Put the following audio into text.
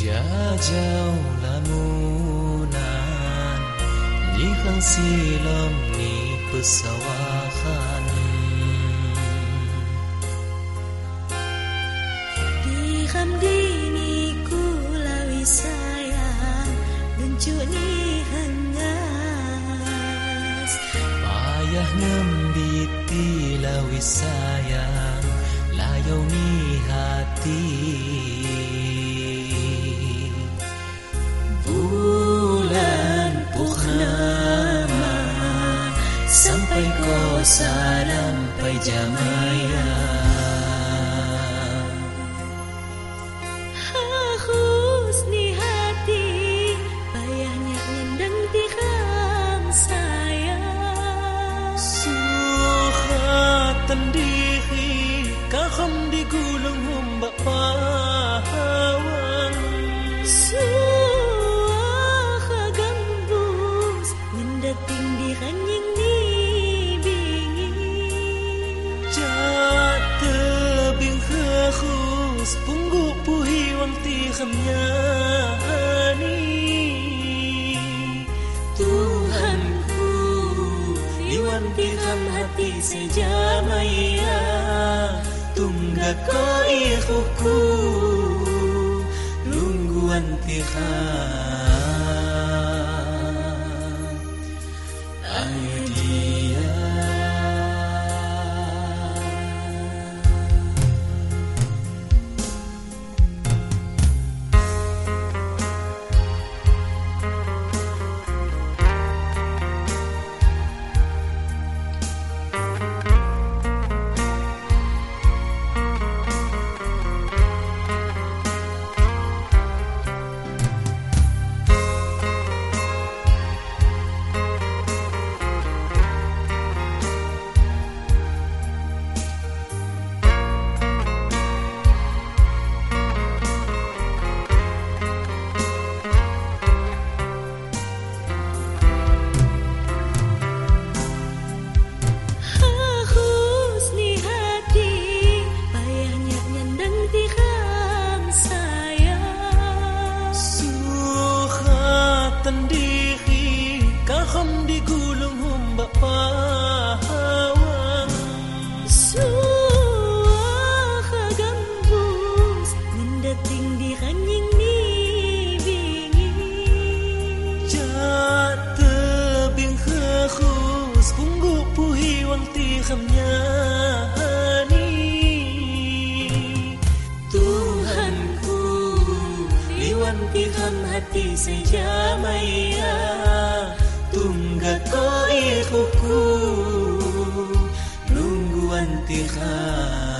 jauh lamunan Nyihang silam ni pesawahan. Di dini kulawi sayang Bencu ni hengas Payah ngembiti lawi sayang Layau ni hati kau sampai jamaya Husni hati Payahnya ngendang tikam sayang. Suhatan diri Kaham digulung humbak Iwan tikam hati sejamaya Tunggak ko ikhuku Lungguan tikam khamnya tiham hati sejamaya Tunggak ko ikuku Lungguan tiham